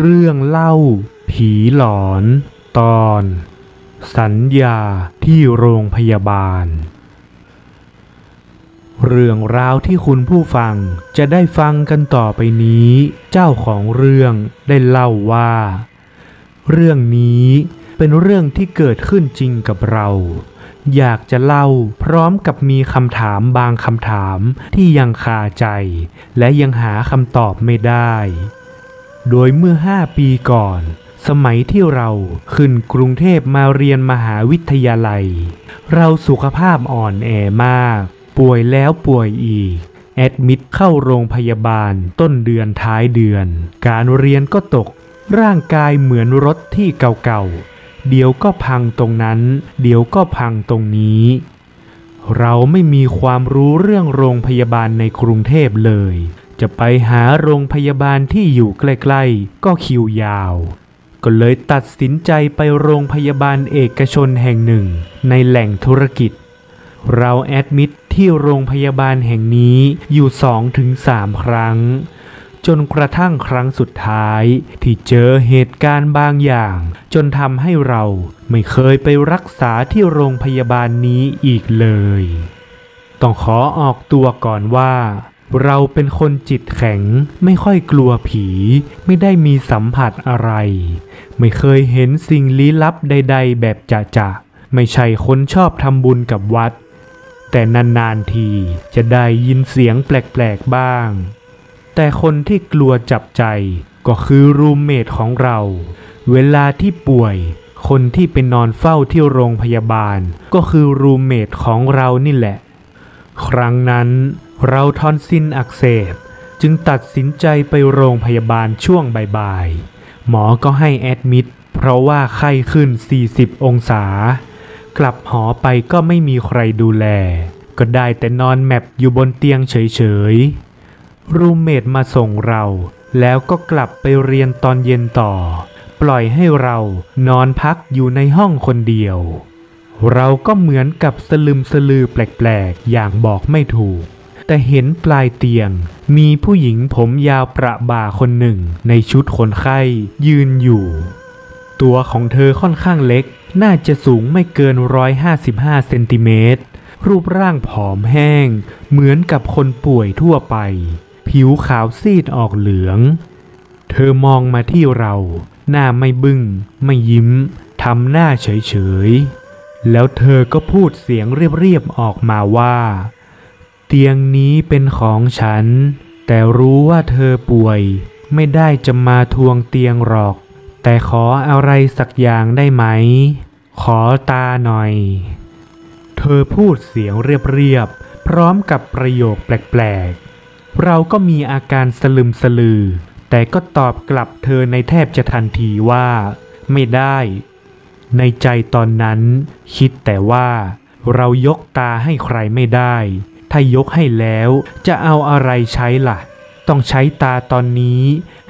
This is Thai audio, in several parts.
เรื่องเล่า ผีหลอน ตอน สัญญาที่โรงพยาบาล เรื่องราวที่คุณผู้ฟังจะได้ฟังกันต่อไปนี้ เจ้าของเรื่องได้เล่าว่า เรื่องนี้เป็นเรื่องที่เกิดขึ้นจริงกับเรา อยากจะเล่าพร้อมกับมีคำถามบางคำถามที่ยังคาใจ และยังหาคำตอบไม่ได้ โดยเมื่อห้าปีก่อน สมัยที่เราขึ้นกรุงเทพมาเรียนมหาวิทยาลัย เราสุขภาพอ่อนแอมาก ป่วยแล้วป่วยอีก แอดมิดเข้าโรงพยาบาลต้นเดือนท้ายเดือน การเรียนก็ตก ร่างกายเหมือนรถที่เก่าๆ เดี๋ยวก็พังตรงนั้น เดี๋ยวก็พังตรงนี้ เราไม่มีความรู้เรื่องโรงพยาบาลในกรุงเทพเลย จะไปหาโรงพยาบาลที่อยู่ใกล้ๆ ก็คิวยาว ก็เลยตัดสินใจไปโรงพยาบาลเอกชนแห่งหนึ่ง ในแหล่งธุรกิจ เราแอดมิดที่โรงพยาบาลแห่งนี้อยู่สองถึงสามครั้ง จนกระทั่งครั้งสุดท้ายที่เจอเหตุการณ์บางอย่าง จนทำให้เราไม่เคยไปรักษาที่โรงพยาบาลนี้อีกเลย ต้องขอออกตัวก่อนว่า เราเป็นคนจิตแข็งไม่ค่อยกลัวผี ไม่ได้มีสัมผัสอะไร ไม่เคยเห็นสิ่งลี้ลับใด ๆ แบบจะๆไม่ใช่คนชอบทำบุญกับวัด แต่นานๆทีจะได้ยินเสียงแปลกๆบ้าง แต่คนที่กลัวจับใจก็คือ roommate ของเรา เวลาที่ป่วย คนที่ไปนอนเฝ้าที่โรงพยาบาล ก็คือ roommate ของเรานี่แหละ ครั้งนั้น เราทอนซิลอักเสบจึงตัดสินใจไปโรงพยาบาลช่วงบ่ายๆ หมอก็ให้ admit เพราะว่าไข้ขึ้น 40 องศา กลับหอไปก็ไม่มีใครดูแล ก็ได้แต่นอนแหมบอยู่บนเตียงเฉยๆ รูมเมทมาส่งเรา แล้วก็กลับไปเรียนตอนเย็นต่อ ปล่อยให้เรานอนพักอยู่ในห้องคนเดียว เราก็เหมือนกับสลึมสลือแปลกๆ อย่างบอกไม่ถูก แต่เห็นปลายเตียง มีผู้หญิงผมยาวประบ่าคนหนึ่ง ในชุดคนไข้ยืนอยู่ ตัวของเธอค่อนข้างเล็ก น่าจะสูงไม่เกิน 155 เซนติเมตร รูปร่างผอมแห้ง เหมือนกับคนป่วยทั่วไป ผิวขาวซีดออกเหลือง เธอมองมาที่เรา หน้าไม่บึง้ง ไม่ยิ้ม ทำหน้าเฉยๆ แล้วเธอก็พูดเสียงเรียบๆออกมาว่า เตียงนี้เป็นของฉัน แต่รู้ว่าเธอป่วย ไม่ได้จะมาทวงเตียงหรอก แต่ขออะไรสักอย่างได้ไหม ขอตาหน่อย เธอพูดเสียงเรียบๆ พร้อมกับประโยคแปลกๆ เราก็มีอาการสลึมสลือ แต่ก็ตอบกลับเธอในแทบจะทันทีว่า ไม่ได้ ในใจตอนนั้น คิดแต่ว่า เรายกตาให้ใครไม่ได้ ถ้ายกให้แล้วจะเอาอะไรใช้ล่ะ ต้องใช้ตาตอนนี้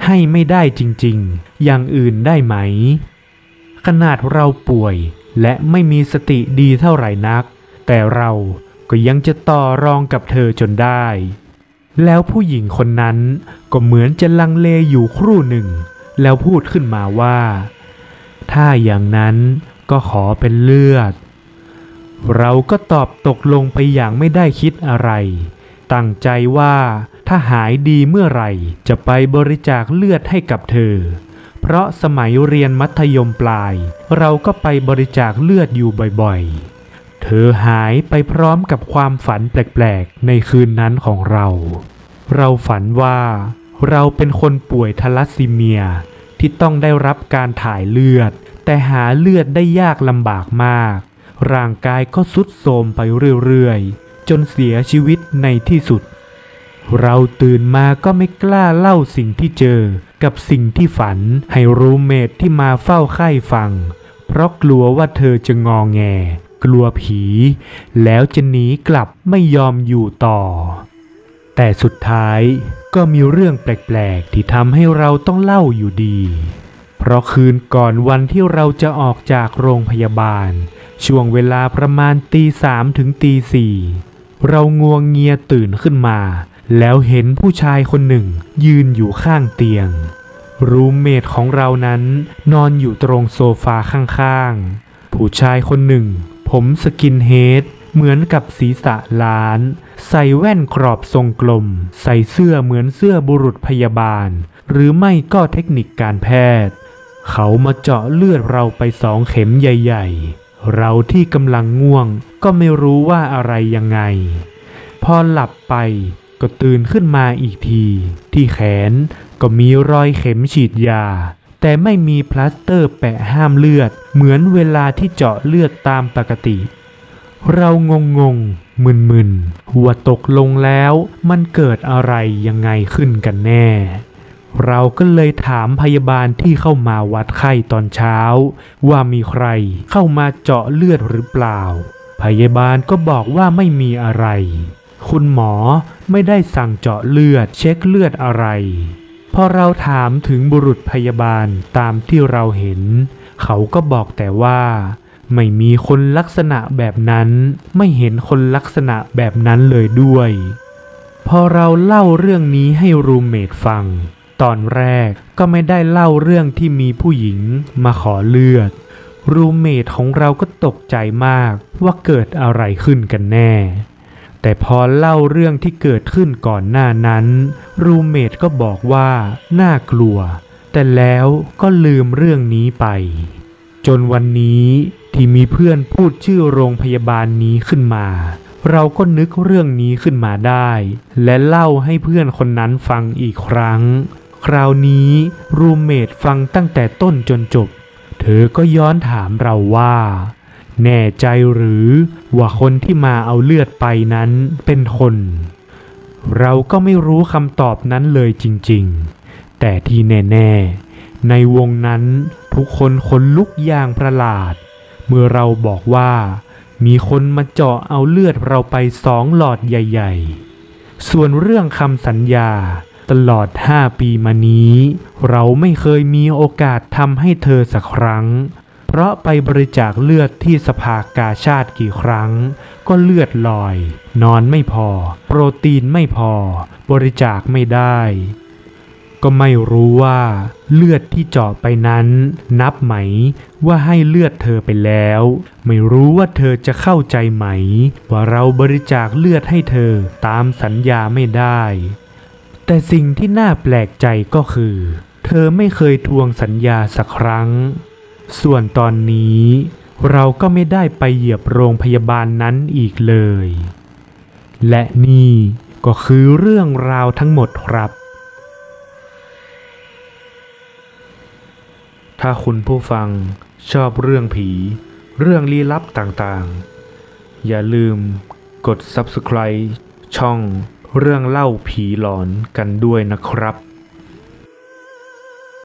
ให้ไม่ได้จริงๆ อย่างอื่นได้ไหม ขนาดเราป่วยและไม่มีสติดีเท่าไหร่นัก แต่เราก็ยังจะต่อรองกับเธอจนได้ แล้วผู้หญิงคนนั้นก็เหมือนจะลังเลอยู่ครู่หนึ่ง แล้วพูดขึ้นมาว่า ถ้าอย่างนั้นก็ขอเป็นเลือด เราก็ตอบตกลงไปอย่างไม่ได้คิดอะไร ตั้งใจว่าถ้าหายดีเมื่อไหร่จะไปบริจาคเลือดให้กับเธอ เพราะสมัยเรียนมัธยมปลาย เราก็ไปบริจาคเลือดอยู่บ่อยๆ เธอหายไปพร้อมกับความฝันแปลกๆ ในคืนนั้นของเรา เราฝันว่าเราเป็นคนป่วยทาลัสซีเมียที่ต้องได้รับการถ่ายเลือด แต่หาเลือดได้ยากลำบากมาก ร่างกายก็สุดโทรมไปเรื่อยๆ จนเสียชีวิตในที่สุด เราตื่นมาก็ไม่กล้าเล่าสิ่งที่เจอ กับสิ่งที่ฝันให้รูเมทที่มาเฝ้าไข้ฟัง เพราะกลัวว่าเธอจะงองแง กลัวผี แล้วจะหนีกลับไม่ยอมอยู่ต่อ แต่สุดท้ายก็มีเรื่องแปลกๆ ที่ทำให้เราต้องเล่าอยู่ดี ราะคืนก่อนวันที่เราจะออกจากโรงพยาบาล ช่วงเวลาประมาณตีสามถึงตีสี่เรางวงเงียตื่นขึ้นมา แล้วเห็นผู้ชายคนหนึ่ง ยืนอยู่ข้างเตียง รูมเมทของเรานั้น นอนอยู่ตรงโซฟาข้างๆ ผู้ชายคนหนึ่ง ผมสกินเฮดเหมือนกับศีรษะล้าน ใส่แว่นกรอบทรงกลม ใส่เสื้อเหมือนเสื้อบุรุษพยาบาล หรือไม่ก็เทคนิคการแพทย์ เขามาเจาะเลือดเราไปสองเข็มใหญ่ๆ เราที่กำลังง่วงก็ไม่รู้ว่าอะไรยังไง พอหลับไปก็ตื่นขึ้นมาอีกที ที่แขนก็มีรอยเข็มฉีดยา แต่ไม่มีพลาสเตอร์แปะห้ามเลือด เหมือนเวลาที่เจาะเลือดตามปกติ เรางงงๆมึนๆว่าตกลงแล้วมันเกิดอะไรยังไงขึ้นกันแน่ เราก็เลยถามพยาบาลที่เข้ามาวัดไข้ตอนเช้า ว่ามีใครเข้ามาเจาะเลือดหรือเปล่า พยาบาลก็บอกว่าไม่มีอะไร คุณหมอไม่ได้สั่งเจาะเลือดเช็คเลือดอะไร พอเราถามถึงบุรุษพยาบาลตามที่เราเห็น เขาก็บอกแต่ว่าไม่มีคนลักษณะแบบนั้นไม่เห็นคนลักษณะแบบนั้นเลยด้วย พอเราเล่าเรื่องนี้ให้รูมเมทฟัง ตอนแรกก็ไม่ได้เล่าเรื่องที่มีผู้หญิงมาขอเลือด รูเมทของเราก็ตกใจมากว่าเกิดอะไรขึ้นกันแน่ แต่พอเล่าเรื่องที่เกิดขึ้นก่อนหน้านั้น รูเมทก็บอกว่าน่ากลัว แต่แล้วก็ลืมเรื่องนี้ไป จนวันนี้ที่มีเพื่อนพูดชื่อโรงพยาบาลนี้ขึ้นมา เราก็นึกเรื่องนี้ขึ้นมาได้ และเล่าให้เพื่อนคนนั้นฟังอีกครั้ง คราวนี้รูมเมทฟังตั้งแต่ต้นจนจบ เธอก็ย้อนถามเราว่า แน่ใจหรือว่าคนที่มาเอาเลือดไปนั้นเป็นคน เราก็ไม่รู้คำตอบนั้นเลยจริงๆ แต่ที่แน่ๆ ในวงนั้นทุกคนขนลุกอย่างประหลาด เมื่อเราบอกว่ามีคนมาเจาะเอาเลือดเราไปสองหลอดใหญ่ ๆ ส่วนเรื่องคำสัญญา ตลอดห้าปีมานี้ เราไม่เคยมีโอกาสทำให้เธอสักครั้ง เพราะไปบริจาคเลือดที่สภากาชาติกี่ครั้ง ก็เลือดลอย นอนไม่พอ โปรตีนไม่พอ บริจาคไม่ได้ ก็ไม่รู้ว่าเลือดที่เจาะไปนั้น นับไหมว่าให้เลือดเธอไปแล้ว ไม่รู้ว่าเธอจะเข้าใจไหม ว่าเราบริจาคเลือดให้เธอตามสัญญาไม่ได้ แต่สิ่งที่น่าแปลกใจก็คือ เธอไม่เคยทวงสัญญาสักครั้ง ส่วนตอนนี้เราก็ไม่ได้ไปเหยียบโรงพยาบาลนั้นอีกเลย และนี่ก็คือเรื่องราวทั้งหมดครับ ถ้าคุณผู้ฟังชอบเรื่องผี เรื่องลี้ลับต่างๆ อย่าลืมกด subscribe ช่อง เรื่องเล่าผีหลอนกันด้วยนะครับ